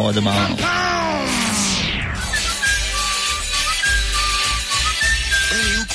我的妈。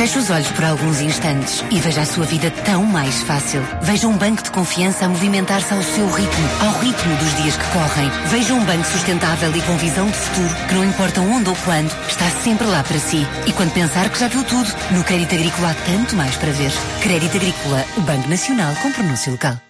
Feche os olhos por alguns instantes e veja a sua vida tão mais fácil. Veja um banco de confiança a movimentar-se ao seu ritmo, ao ritmo dos dias que correm. Veja um banco sustentável e com visão de futuro, que não importa onde ou quando, está sempre lá para si. E quando pensar que já viu tudo, no Crédito Agrícola há tanto mais para ver. Crédito Agrícola, o Banco Nacional com pronúncio local.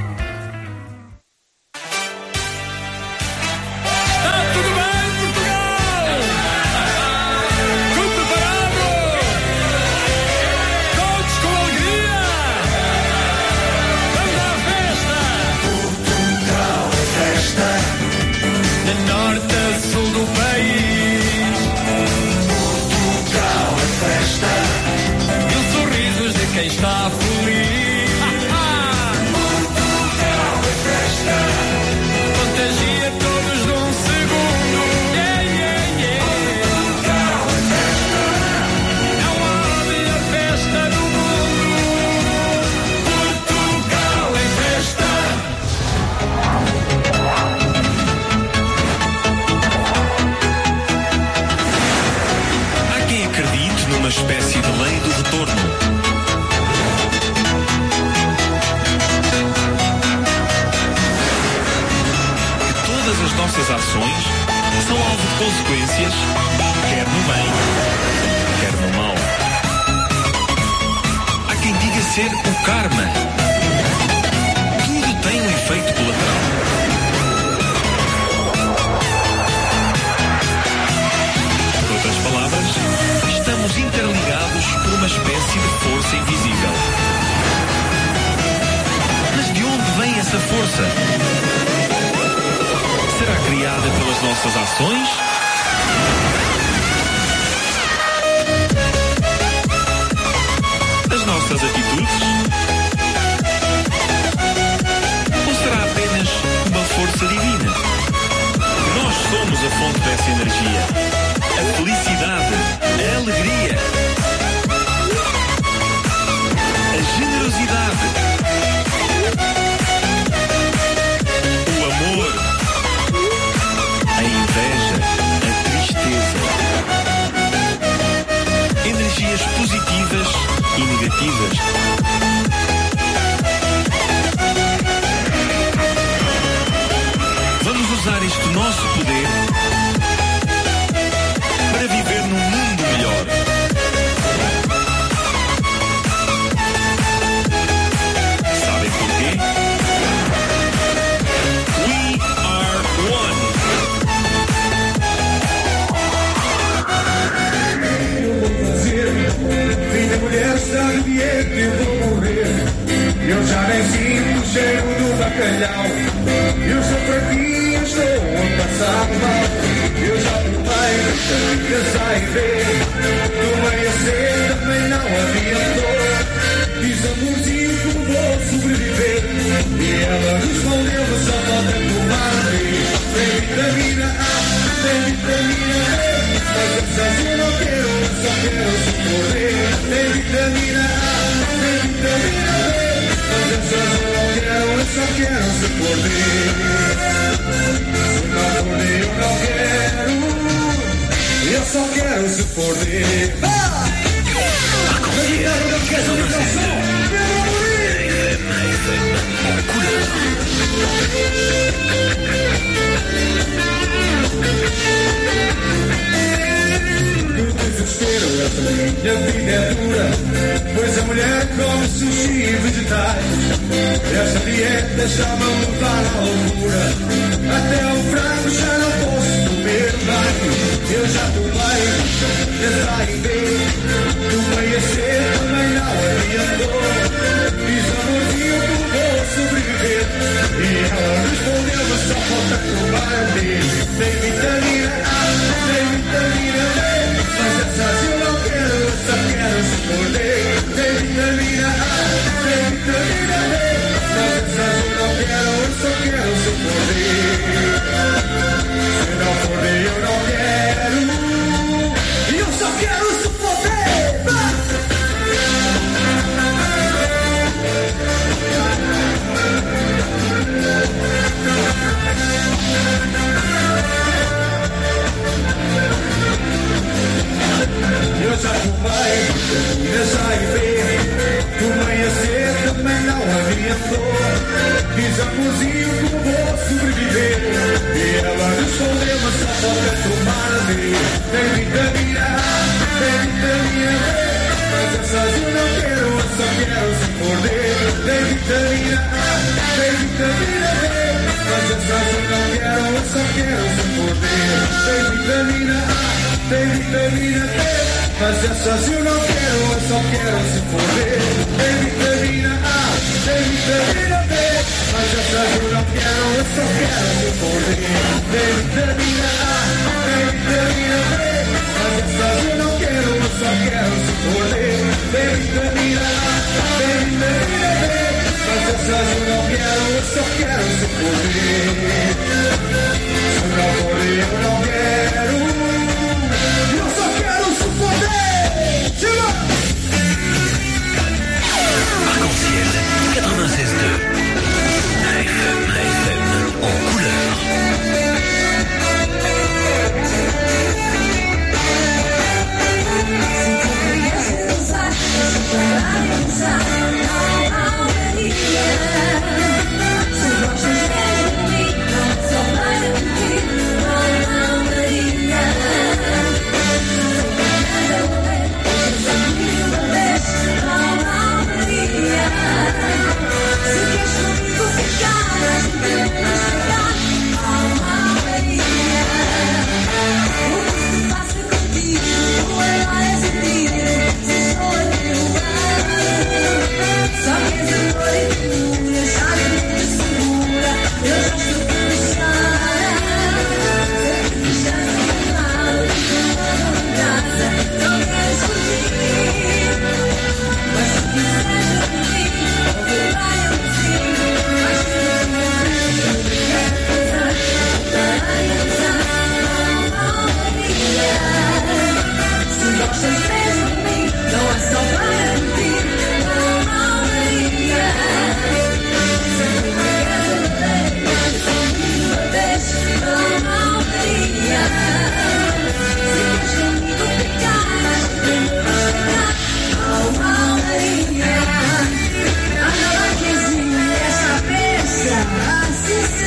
Yeah.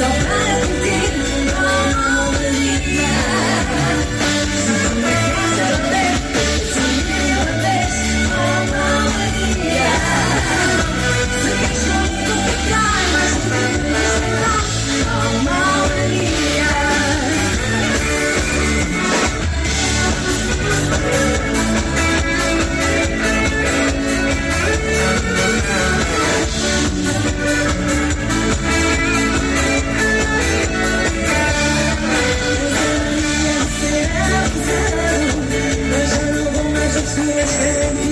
so bad. crescer.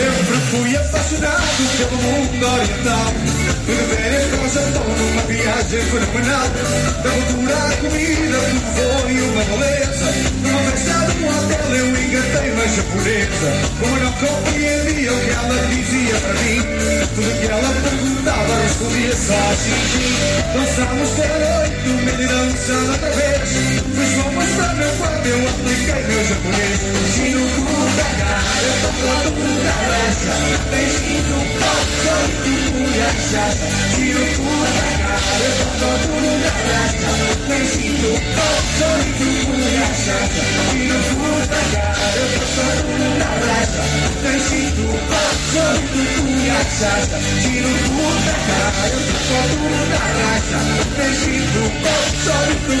Sempre fui apaixonado pelo mundo oriental. Fui de férias para o Japão numa viagem fenomenal. Da cultura à comida, tudo foi uma beleza. Numa festa de um hotel eu engatei uma japonesa. Como não compreendia o que ela dizia para mim. Tudo que ela perguntava respondia só sim, sim. Dançámos até a noite, no meio dançando outra vez. Depois o meu quarto, eu apliquei meu japonês. Shino Kuda cara, todo mundo abraça. Beijinho, posso, tu mulher chata. Shino Kuda cara, todo mundo abraça. Beijinho, posso, tu mulher chata. Shino Kuda cara, todo mundo abraça. Beijinho, posso, tu mulher chata. Shino Kuda cara, todo mundo abraça. Beijinho, posso, tu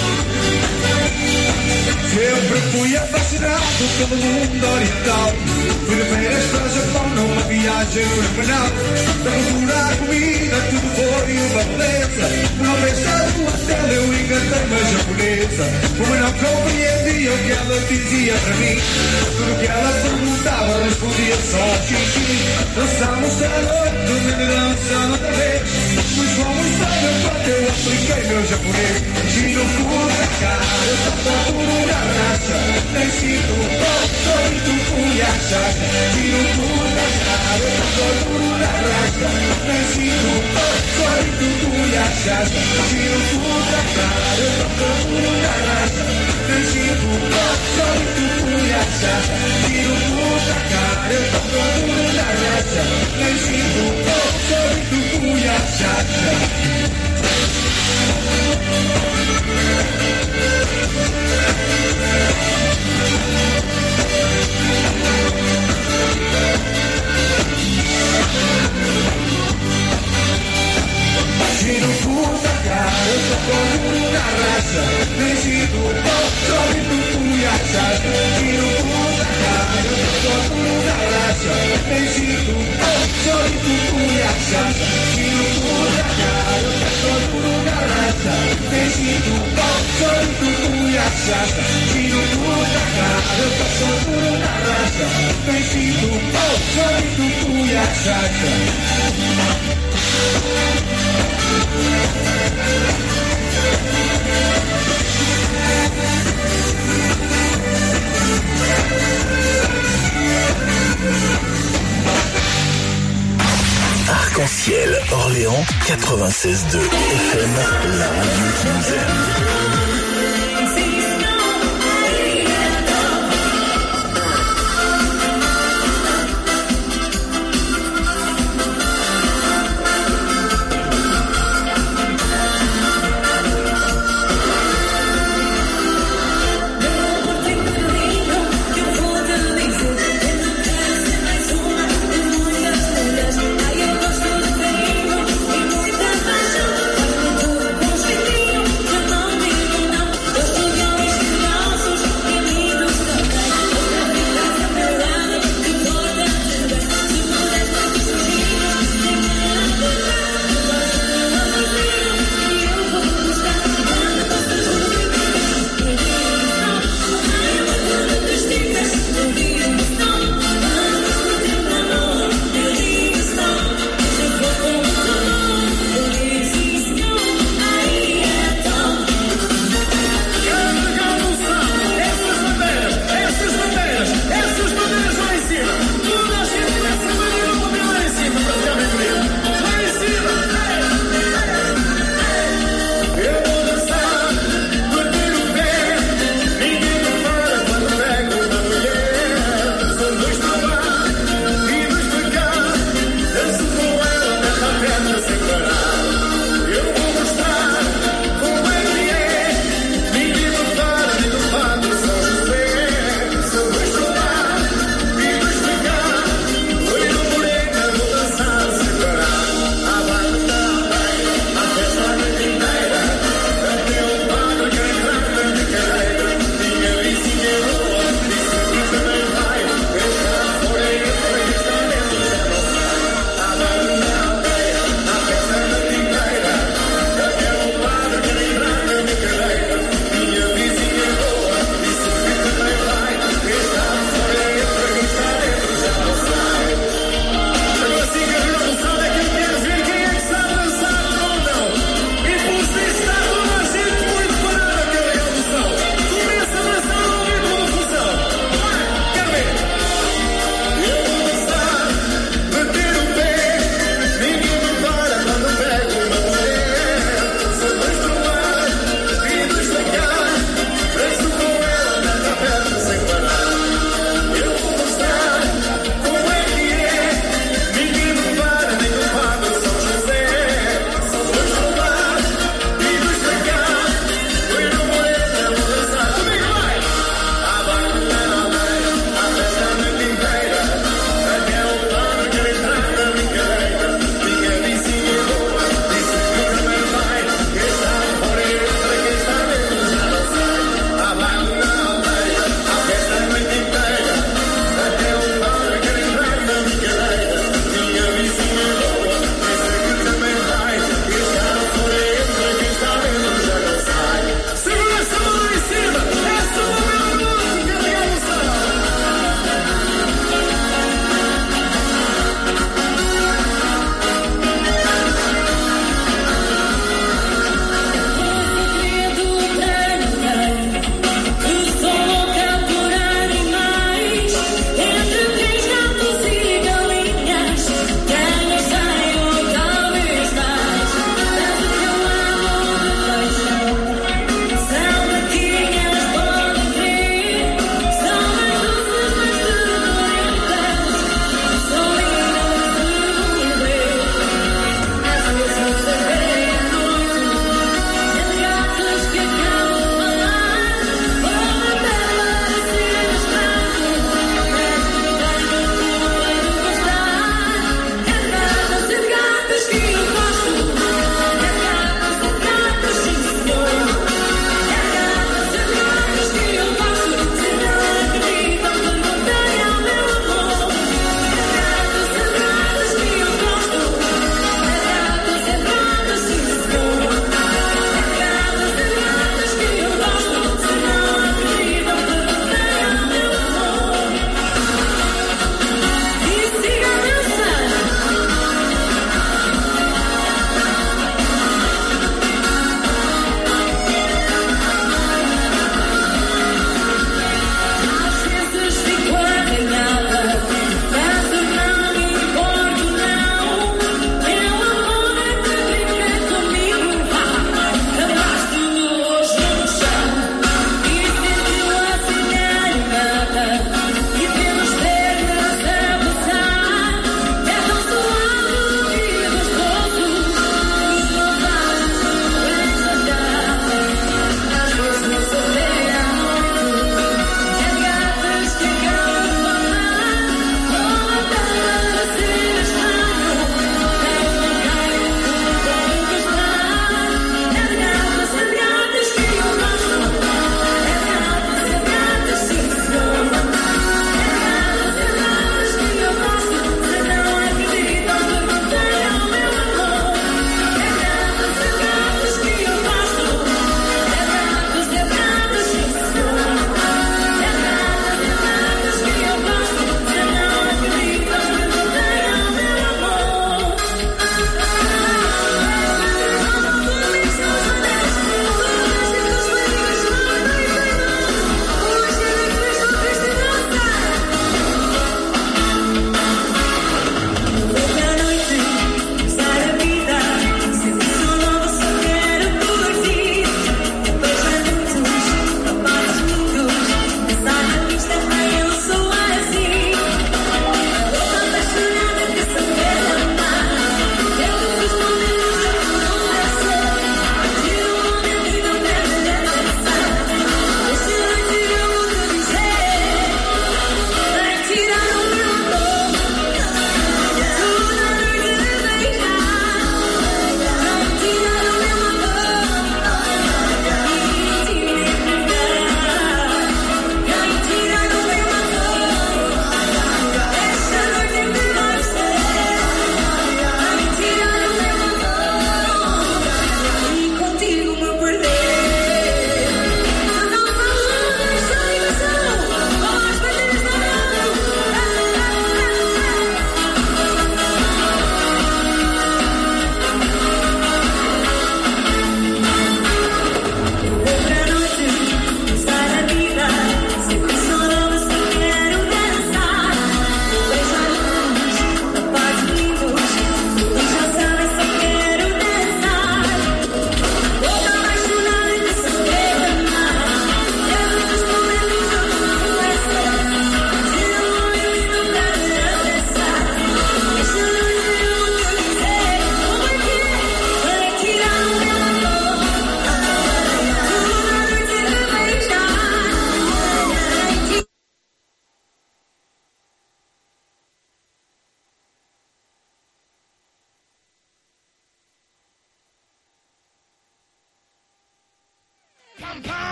Sempre fui apaixonado pelo mundo oriental. Fui de férias para o Japão numa viagem fenomenal. Da cultura à comida, tudo foi uma beleza. Uma festa do hotel eu engatei uma japonesa. Como não compreendia o que ela dizia para mim. Tudo que ela perguntava respondia só xixi. Dançámos a noite, dormindo e dançando outra vez. Fomos para o quarto, eu apliquei meu japonês. Giro fuga cara, todo mundo abraça. Nem sinto posso e tu fui a chata. Giro fuga cara, todo mundo abraça. Nem sinto posso e tu fui a chata. Giro fuga cara, todo mundo abraça. Nem sinto posso e tu fui a chata. Giro fuga cara, todo mundo abraça. Nem sinto posso e tu fui a chata. Giro puta cara, eu sou como na raça Nem sinto posso e tu fui a chata Giro puta cara, eu sou como na raça Nem sinto posso e tu fui a chata Giro puta cara, eu sou como na raça Nem sinto posso e tu fui a chata Giro puta sou como na raça. Nem sinto posso e Arc-en-ciel, Orléans, 96.2 FM, la radio qui nous aime.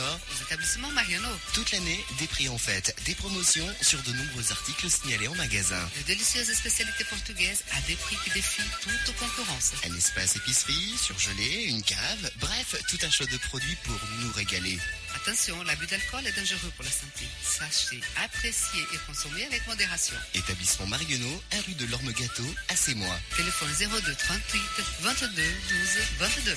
Aux établissements Mariano. Toute l'année, des prix en fête, des promotions sur de nombreux articles signalés en magasin. De délicieuses spécialités portugaises à des prix qui défient toute concurrence. Un espace épicerie, surgelé, une cave, bref, tout un choix de produits pour nous régaler. Attention, l'abus d'alcool est dangereux pour la santé. Sachez apprécier et consommer avec modération. Établissement Marionneau, 1 rue de l'Orme Gâteau, à mois. Téléphone 02 38 22 12 22.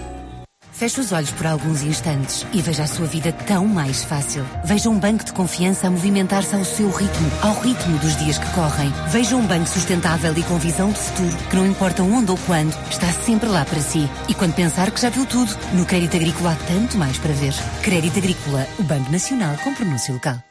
Feche os olhos por alguns instantes e veja a sua vida tão mais fácil. Veja um banco de confiança a movimentar-se ao seu ritmo, ao ritmo dos dias que correm. Veja um banco sustentável e com visão de futuro, que não importa onde ou quando, está sempre lá para si. E quando pensar que já viu tudo, no Crédito Agrícola há tanto mais para ver. Crédito Agrícola, o Banco Nacional com pronúncio local.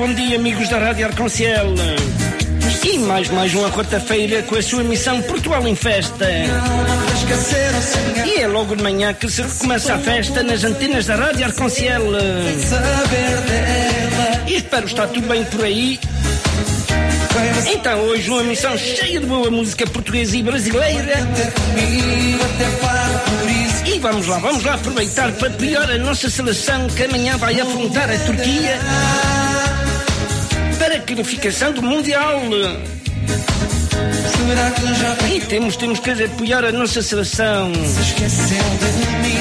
bom dia, amigos da Rádio Arconciel. E mais, mais uma quarta-feira com a sua emissão Portugal em Festa. E é logo de manhã que se recomeça a festa nas antenas da Rádio Arconciel. E espero estar tudo bem por aí. Então, hoje uma missão cheia de boa música portuguesa e brasileira. E vamos lá, vamos lá aproveitar para apoiar a nossa seleção que amanhã vai afrontar a Turquia qualificação do Mundial. E temos, temos que apoiar a nossa seleção. Se esqueceu de mim.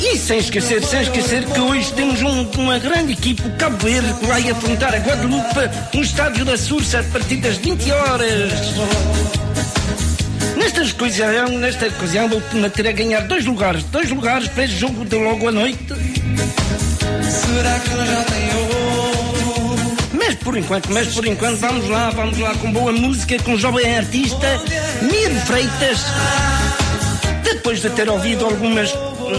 E sem esquecer, sem esquecer que hoje temos um- uma grande equipe, o Cabo Verde, que vai afrontar a Guadalupe no estádio da Sursa a partir das 20 horas. Nesta ocasião, nesta ocasião vou prometer a ganhar dois lugares, dois lugares para este jogo de logo à noite. Será que já tem outro? Mas por enquanto, mas por enquanto, vamos lá, vamos lá com boa música, com jovem artista Miro Freitas. Depois de ter ouvido algumas,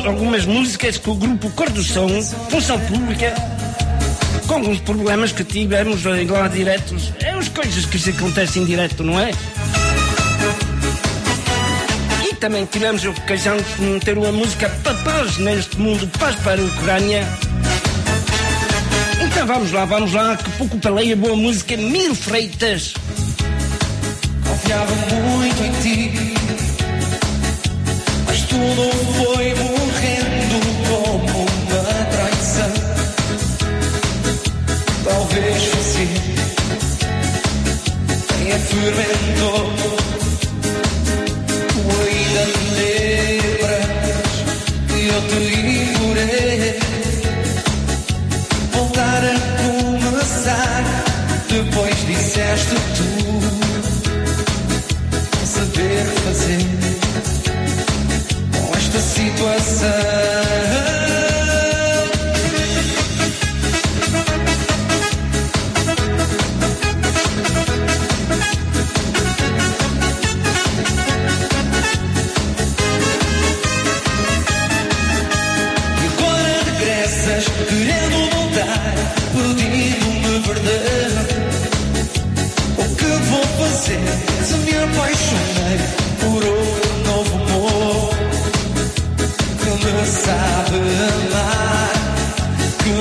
algumas músicas com o grupo Cor do Som, Função Pública, com alguns problemas que tivemos eh, lá diretos. É as coisas que se acontecem direto, não é? E também tivemos a ocasião de ter uma música para paz neste mundo, paz para a Ucrânia. Vamos lá, vamos lá, que pouco falei a boa música Mil Freitas. Confiava muito em ti, mas tudo foi morrendo como uma traição. Talvez você tenha fermentou. Tu ainda te lembras que eu te implorei voltar a começar. Depois disseste tu saber fazer com esta situação. Fazer se me apaixonei por outro novo amor me sabe amar, que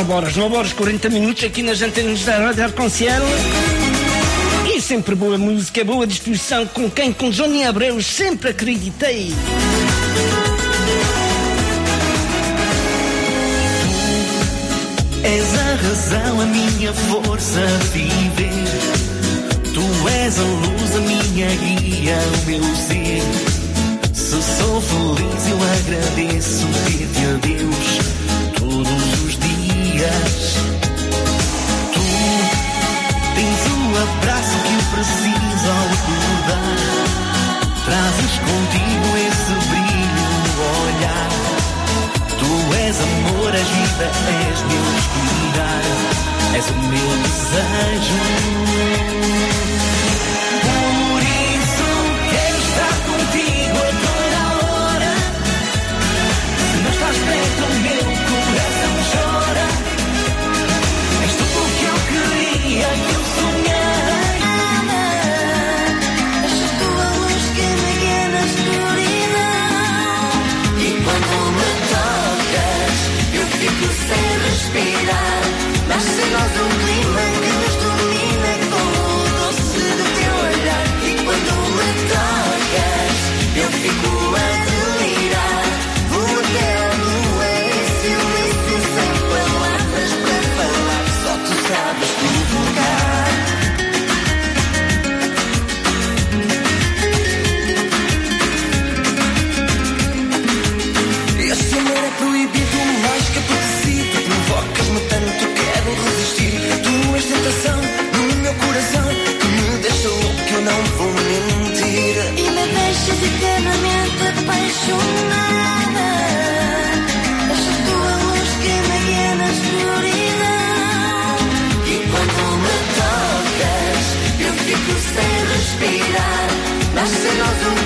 Não horas, não horas 40 minutos aqui nas antenas da Rádio Arconciel. E sempre boa música, boa disposição com quem? Com Johnny Abreu, sempre acreditei. Tu és a razão, a minha força a viver. Tu és a luz, a minha guia, o meu ser. Se sou feliz, eu agradeço-te, a Deus dias. Tu tens o abraço que eu preciso ao acordar. Trazes contigo esse brilho no olhar. Tu és amor, és vida, és meu respirar, és o meu desejo. Ders lazım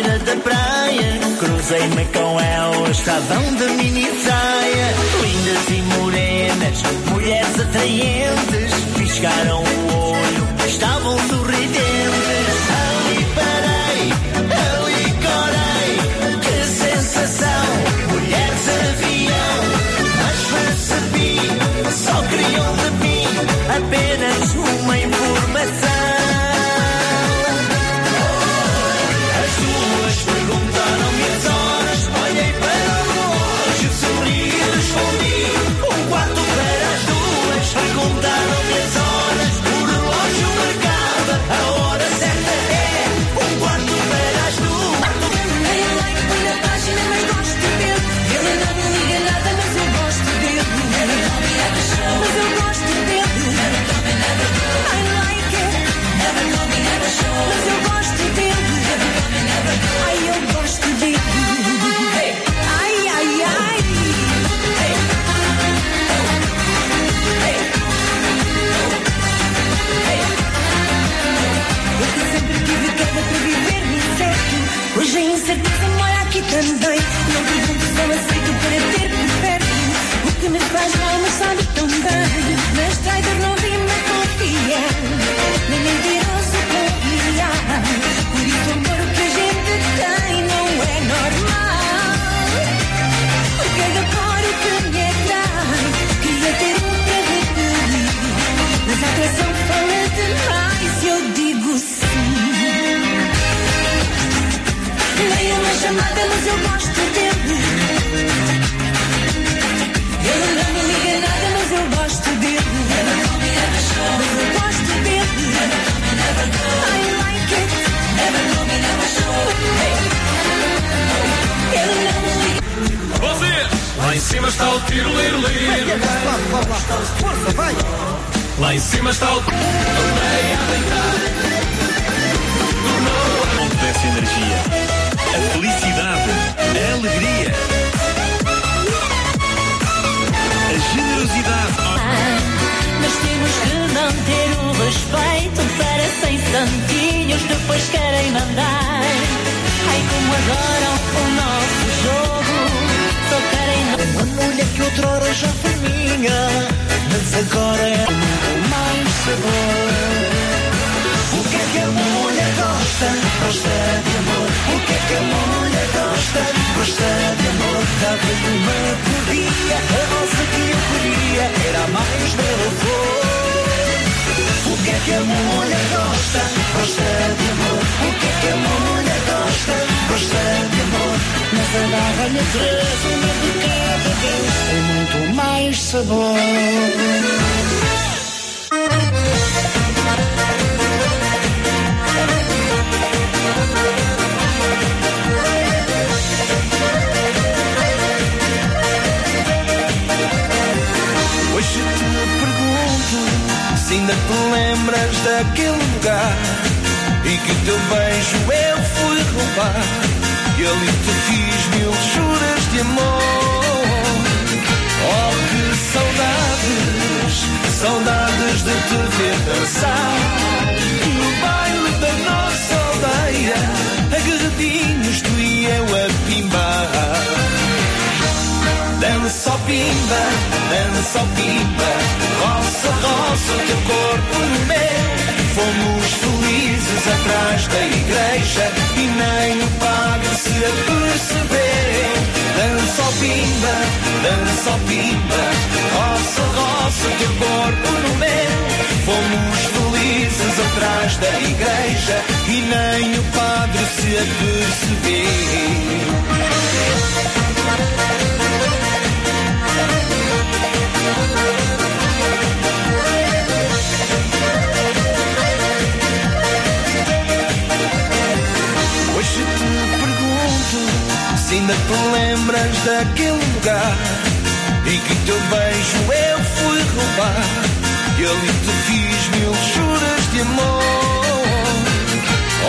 beira da praia. Cruzei-me com ela, estavam de mini saia. Lindas e morenas, mulheres atraentes, piscaram o olho, estavam sorridentes. Está o tiro lir lir. Força, vai! Lá em cima está o. Onde desce energia. A felicidade. A alegria. A generosidade. Mas temos que manter o respeito para sem santinhos depois querem mandar. Ai, como adoram o nosso outrora já foi minha, mas agora é muito mais sabor. O que é que a mulher gosta? Gosta de amor. O que é que a mulher gosta? Gosta de amor. Dava-lhe uma por dia, a rosa que eu queria era a mais bela flor. O que é que a mulher gosta? Gosta de amor. O que é que a mulher gosta? Gosta de amor. Mas agarra-lhe três, uma de cada vez. Tem muito mais sabor. Hoje te pergunto se ainda te lembras daquele lugar e que teu beijo eu fui roubar e ali te fiz mil juras de amor. Saudades, saudades de te ver dançar. No baile da nossa aldeia, agarradinhos tu e eu a pimbar. Dança ao pimba, dança ao pimba. Roça, roça o teu corpo no meu. Fomos felizes atrás da igreja E nem o padre se apercebeu Dança ao pimba, dança ao pimba. Roça, roça teu corpo no meu. Fomos felizes atrás da igreja E nem o padre se apercebeu. Hoje te pergunto se ainda te lembras daquele lugar em que teu beijo eu fui roubar e ali te fiz mil juras de amor.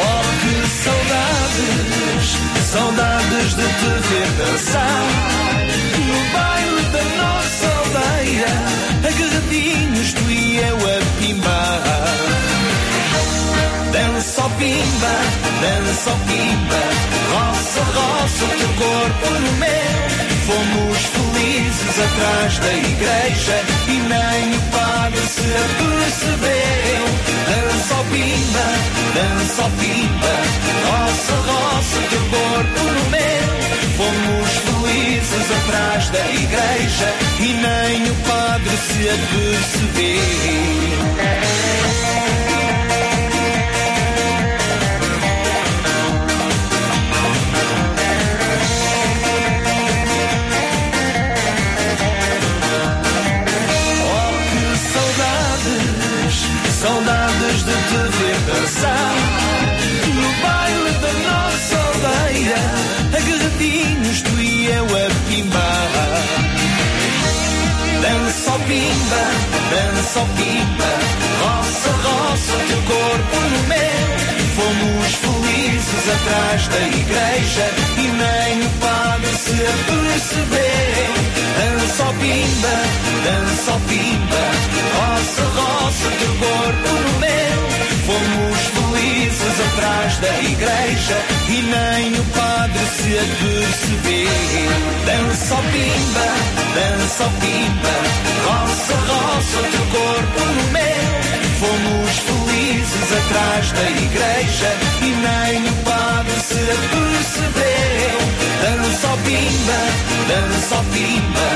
Oh, que saudades, saudades de te ver dançar no baile da nossa aldeia, agarradinhos tu e eu a pimbar. Dança ao pimba, dança ao pimba roça, roça o teu corpo no meu. Fomos felizes atrás da igreja e nem o padre se apercebeu. Dança ao pimba, dança ao pimba, roça, roça o teu corpo no meu. Fomos felizes atrás da igreja e nem o padre se apercebeu. Dança ao pimba Roça, roça o teu corpo no meu. Fomos felizes atrás da igreja E nem o padre se apercebeu. Dança ao pimba, dança ao pimba Roça, roça o teu corpo no meu. Fomos felizes atrás da igreja E nem o padre se apercebeu. Dança ao pimba, dança ao pimba Roça, roça teu corpo no meu Fomos felizes atrás da igreja E nem o padre se apercebeu. Dança ao pimba, dança ao pimba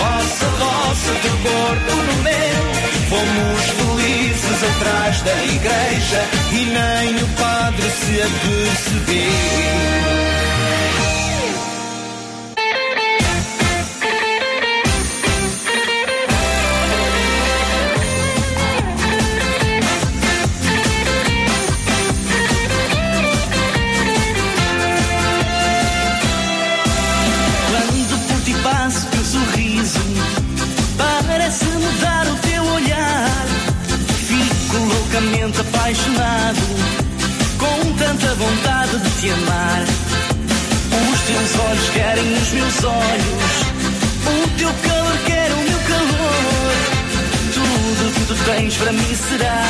Roça, roça teu corpo no meu. Fomos felizes atrás da igreja E nem o padre se apercebeu apaixonado Com tanta vontade de te amar. Os teus olhos querem os meus olhos O teu calor quer o meu calor. Tudo que tu tens para mim será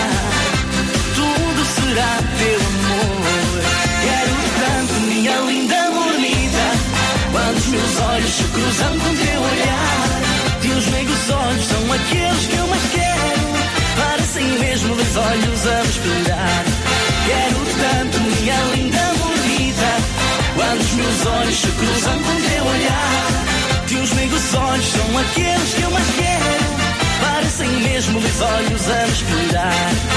Tudo será teu amor. Quero tanto, minha linda bonita quando os meus olhos se cruzam com teu olhar. Teus meigos olhos são aqueles que eu mais quero mesmo dois olhos a me Quero tanto, minha linda bonita Quando os meus olhos se cruzam com teu olhar. Teus meigos olhos são aqueles que eu mais quero Parecem mesmo dois olhos a me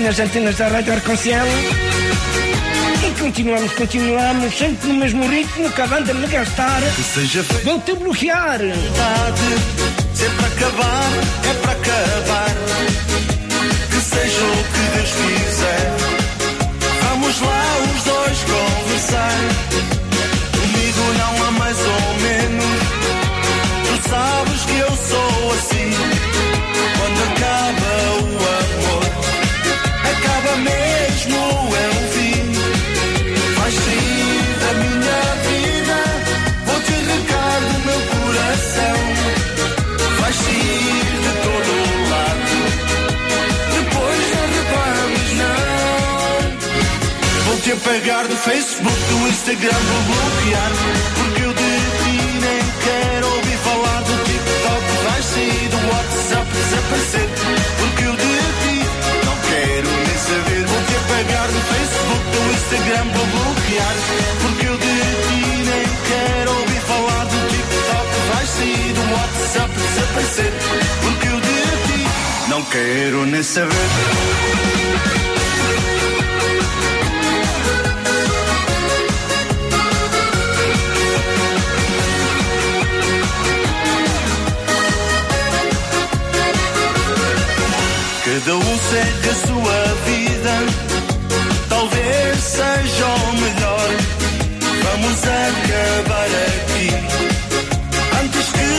nas antenas da Rádio Arconcel. E continuamos, continuamos, sempre no mesmo ritmo, acabando a gastar. Que seja feito. Vou-te bloquear. Sempre acabar, é para acabar. Que seja o que Deus quiser. Vamos lá os dois conversar. Facebook, do Instagram, vou bloquear. Porque eu de ti nem quero ouvir falar do TikTok. Vais sair do WhatsApp, desaparecer. Porque eu de ti não quero nem saber. Vou te apagar do Facebook, do Instagram, vou bloquear. Porque eu de ti nem quero ouvir falar do TikTok. Vais sair do WhatsApp, desaparecer. Porque eu de ti não quero nem saber. Cada um segue a sua vida, talvez seja o melhor. Vamos acabar aqui antes que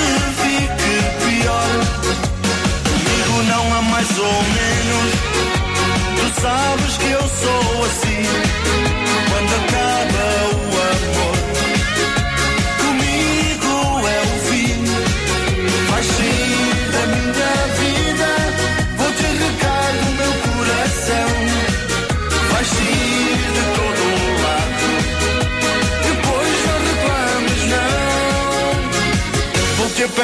fique pior. Comigo não há mais ou menos. Tu sabes que eu sou assim.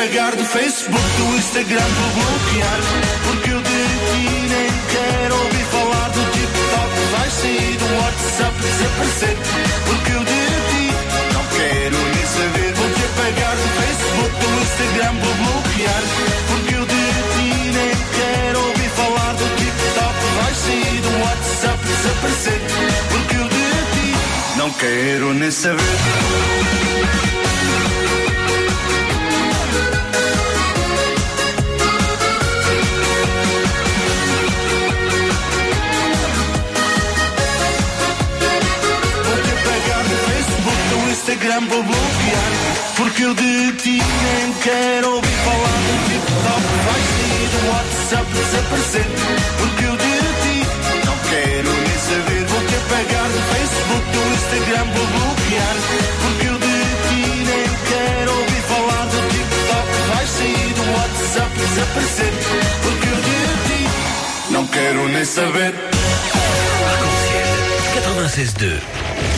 Apagar do Facebook, do Instagram, vou bloquear. Porque eu de ti nem quero ouvir falar do TikTok. Vais sair do WhatsApp, desaparecer. Porque eu de ti não quero nem saber. Vou te apagar do Facebook, do Instagram, vou bloquear. Porque eu de ti nem quero ouvir falar do TikTok. Vais sair do WhatsApp, desaparecer. Porque eu de ti não quero nem saber. Instagram, vou bloquear. Porque eu de ti nem quero ouvir falar do TikTok. Vais sair do WhatsApp, desaparecer. Porque eu de ti não quero nem saber. Vou te apagar do Facebook, do Instagram, vou bloquear. Porque eu de ti nem quero ouvir falar do TikTok. Vais sair do WhatsApp, desaparecer. Porque eu de ti não quero nem saber. 96.2.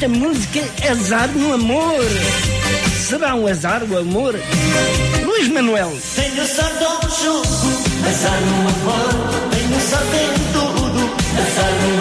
Esta música é azar no amor. Será um azar o amor? Luís Manuel. Tenho sorte ao jogo, azar no amor. Tenho sorte em tudo, azar no amor.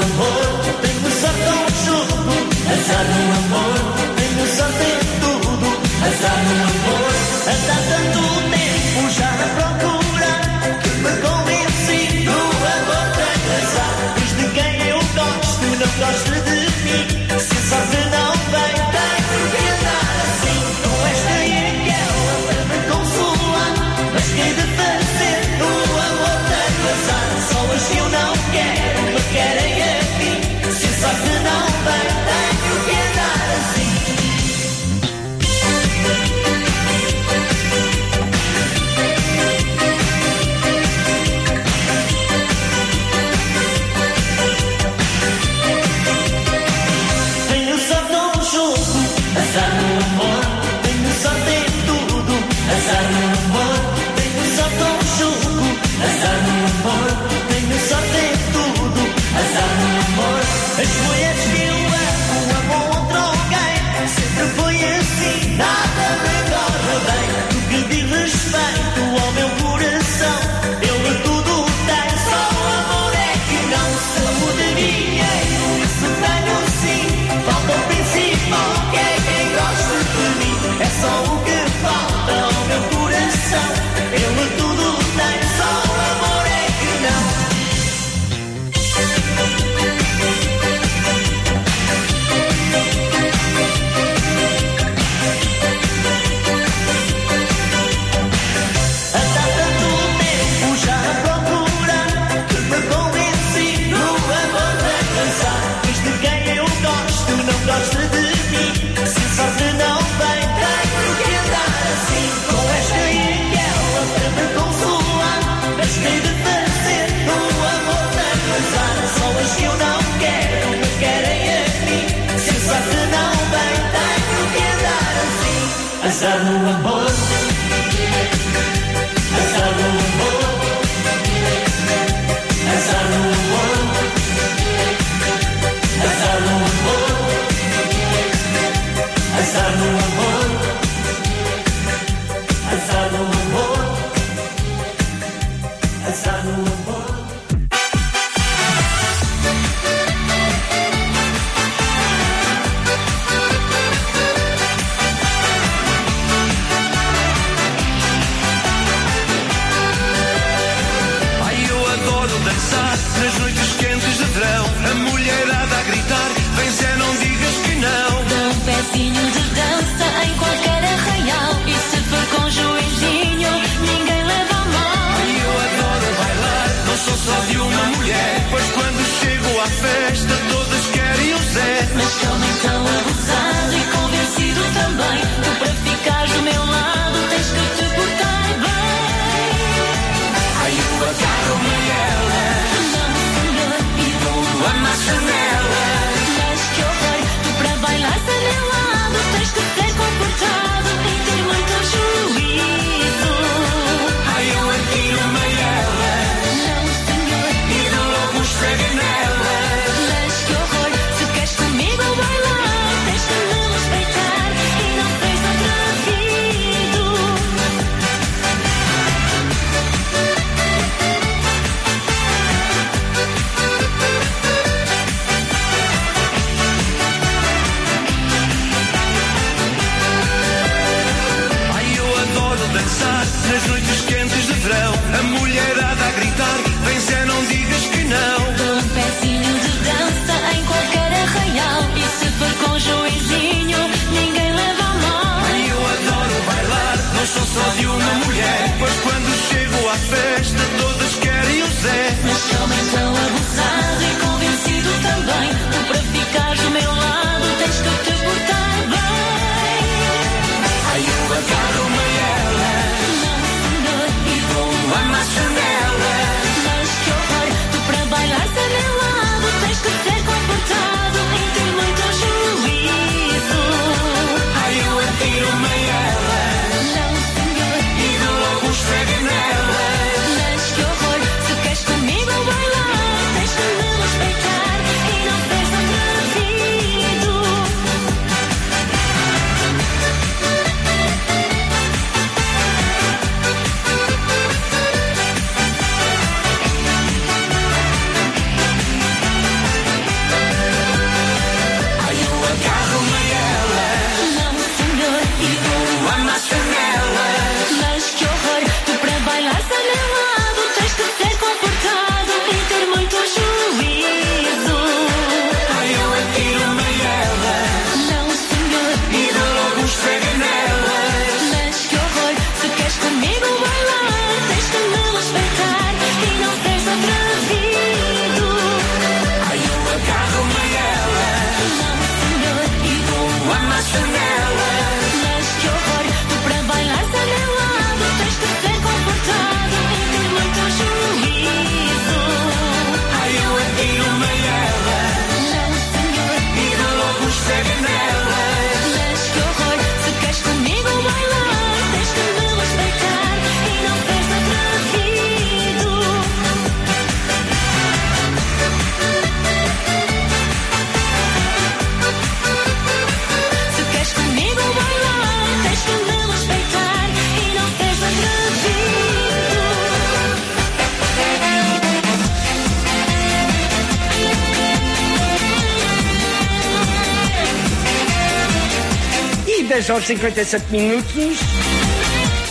10 horas e 57 minutos.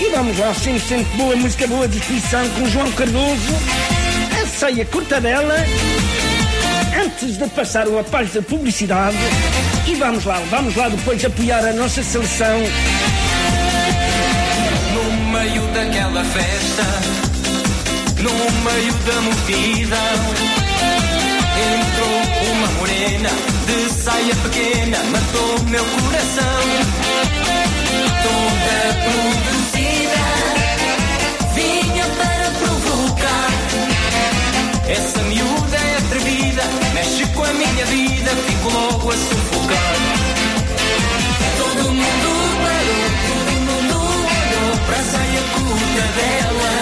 E vamos lá, sempre, sempre boa música, boa descrição com João Cardoso. A ceia cortadela. Antes de passar o parte da publicidade. E vamos lá, vamos lá depois apoiar a nossa seleção. No meio daquela festa, no meio da multidão, entrou uma morena de saia pequena matou meu coração. Toda produzida vinha para provocar. Essa miúda é atrevida, mexe com a minha vida, fico logo a sufocar. Todo mundo parou, todo mundo olhou para a saia curta dela.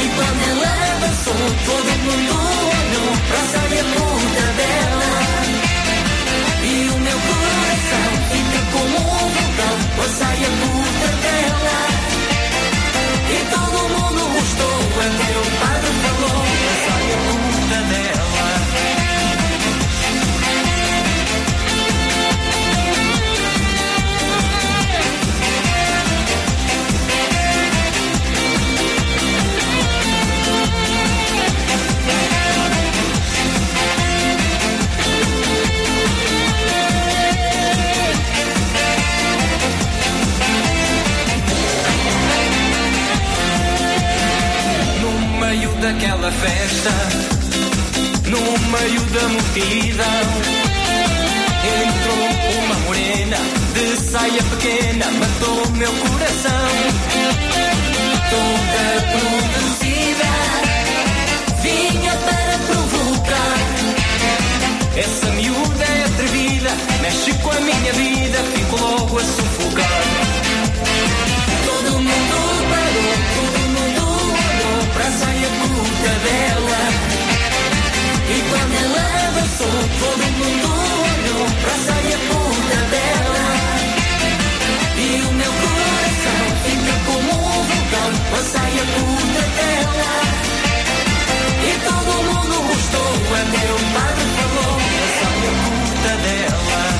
E quando ela avançou, todo mundo olhou para a saia curta dela. Vulcão com a daquela festa, no meio da multidão, entrou uma morena de saia pequena, matou meu coração. Toda produzida, vinha para provocar. Essa miúda é atrevida, mexe com a minha vida, fico logo a sufocar. Todo mundo curta dela. E quando ela dançou, todo mundo olhou pra saia curta dela. E o meu coração fica como um vulcão com a saia curta dela. E todo mundo gostou, até o padre falou da saia curta dela.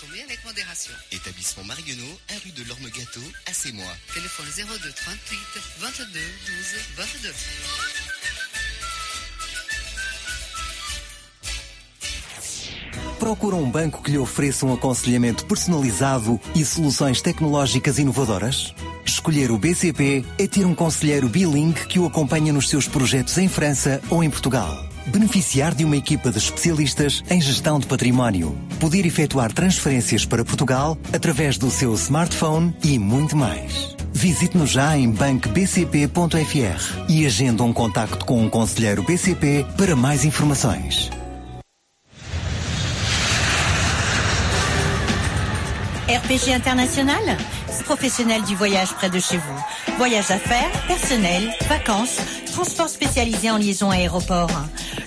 Consommer avec modération. Établissement Marionneau, 1 rue de l'Orme Gâteau, à Sémois. Téléphone 02 38 22 12 22. Procura um banco que lhe ofereça um aconselhamento personalizado e soluções tecnológicas inovadoras? Escolher o BCP é ter um conselheiro bilingue que o acompanha nos seus projetos em França ou em Portugal. Beneficiar de uma equipa de especialistas em gestão de património. Poder efetuar transferências para Portugal através do seu smartphone e muito mais. Visite-nos já em bancobcp.fr e agenda um contacto com um conselheiro BCP para mais informações. RPG International, professionnel du voyage près de chez vous. Voyage d'affaires, personnel, vacances, transport spécialisé en liaison aéroport.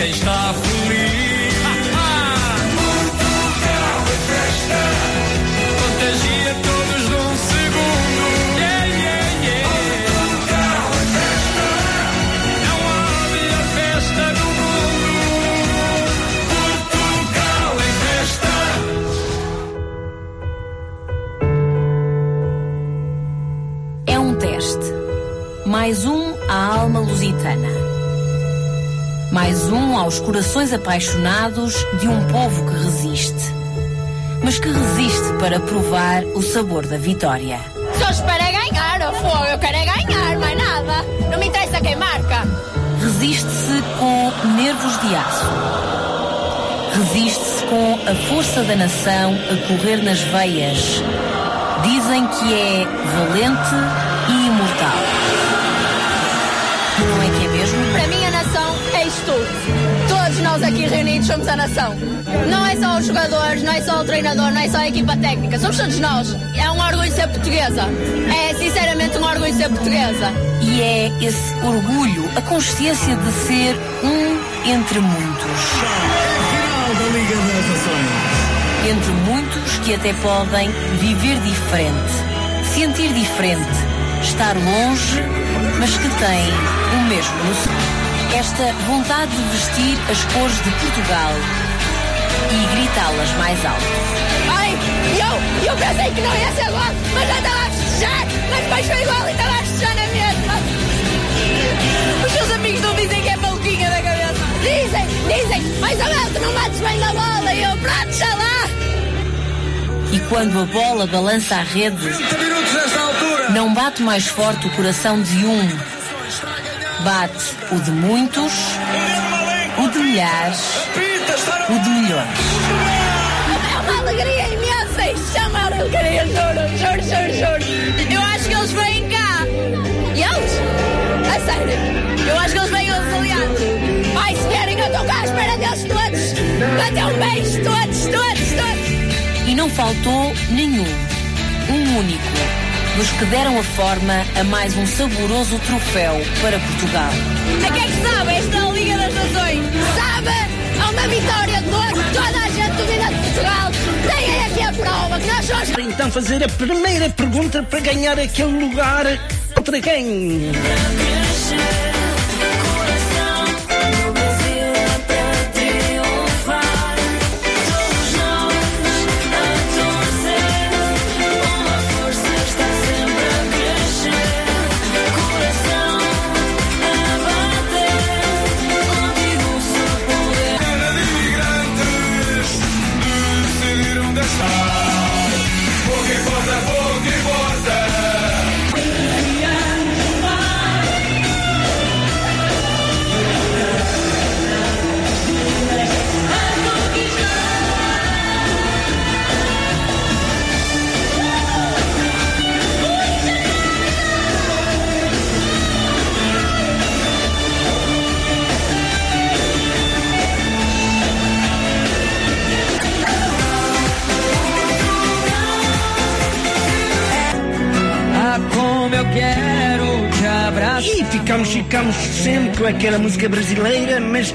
Quem está feliz. Portugal é festa. Contagia todos num segundo. Portugal é festa. Não há melhor festa do mundo. Portugal é festa. É um teste. Mais um à alma lusitana. Mais um aos corações apaixonados de um povo que resiste. Mas que resiste para provar o sabor da vitória. Só espero é ganhar, fogo, eu quero é ganhar, mais nada. Não me interessa quem marca. Resiste-se com nervos de aço. Resiste-se com a força da nação a correr nas veias. Dizem que é valente e imortal. Nós aqui reunidos somos a nação. Não é só os jogadores, não é só o treinador, não é só a equipa técnica, somos todos nós. É um orgulho ser portuguesa. É sinceramente um orgulho ser portuguesa. E é esse orgulho, a consciência de ser um entre muitos. Final da Liga das Nações. Entre muitos que até podem viver diferente, sentir diferente, estar longe, mas que têm o mesmo no sangue. Esta vontade de vestir as cores de Portugal e gritá-las mais alto. Ai, eu, eu pensei que não ia ser gol, mas já estava a festejar. Mas depois foi igual e estava a festejar na mesma. Os seus amigos não dizem que é maluquinha da cabeça. Dizem, dizem, mas Abel, tu não bates bem na bola. E eu, pronto, já lá. E quando a bola balança a rede, minutos nesta altura. não bate mais forte o coração de um, bate o de muitos, o de milhares, o de milhões. É uma alegria imensa. Isto é uma alegria, juro, juro, juro, juro. Eu acho que eles vêm cá. E eles? A sério. Eu acho que eles vêm aliados. Ai, se vierem, eu estou cá à espera deles todos. Bater um beijo, todos, todos, todos. E não faltou nenhum, um único, dos que deram a forma a mais um saboroso troféu para Portugal. A quem é que sabe esta é a Liga das Nações? Sabe? Há uma vitória de hoje. Toda a gente do Vida de Portugal. Tenham aqui a prova que nós somos. Então fazer a primeira pergunta para ganhar aquele lugar contra quem? Ficamos, ficamos sempre com aquela música brasileira, mas